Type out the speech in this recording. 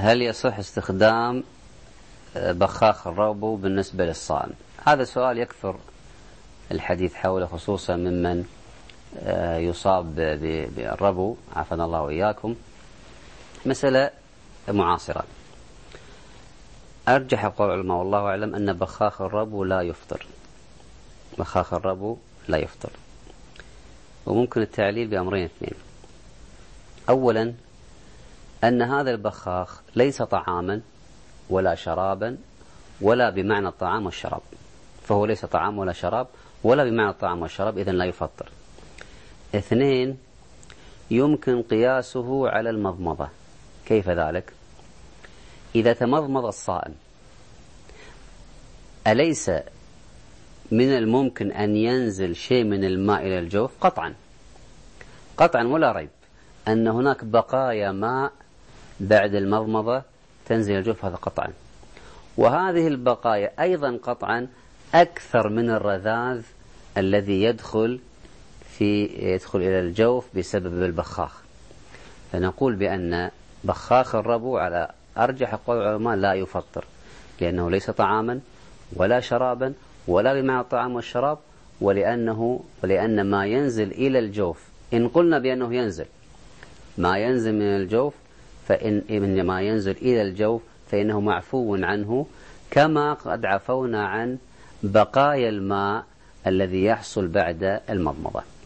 هل يصح استخدام بخاخ الربو بالنسبة للصائم؟ هذا سؤال يكثر الحديث حوله خصوصا ممن آه، يصاب بالربو عافانا الله وإياكم. مسألة معاصرة. أرجح قول العلماء والله أعلم أن بخاخ الربو لا يفطر. بخاخ الربو لا يفطر. وممكن التعليل بأمرين اثنين. أولا أن هذا البخاخ ليس طعاما ولا شرابا ولا بمعنى الطعام والشراب. فهو ليس طعام ولا شراب ولا بمعنى الطعام والشراب إذن لا يفطر. اثنين يمكن قياسه على المضمضة. كيف ذلك؟ إذا تمضمض الصائم أليس من الممكن أن ينزل شيء من الماء إلى الجوف؟ قطعا. قطعا ولا ريب أن هناك بقايا ماء بعد المضمضة تنزل الجوف هذا قطعا. وهذه البقايا أيضا قطعا أكثر من الرذاذ الذي يدخل في يدخل إلى الجوف بسبب البخاخ. فنقول بأن بخاخ الربو على أرجح قول العلماء لا يفطر لأنه ليس طعاما ولا شرابا ولا بمعنى الطعام والشراب ولأنه ولأن ما ينزل إلى الجوف إن قلنا بأنه ينزل ما ينزل من الجوف فإن من ما ينزل إلى الجوف فإنه معفو عنه كما قد عفونا عن بقايا الماء الذي يحصل بعد المضمضة.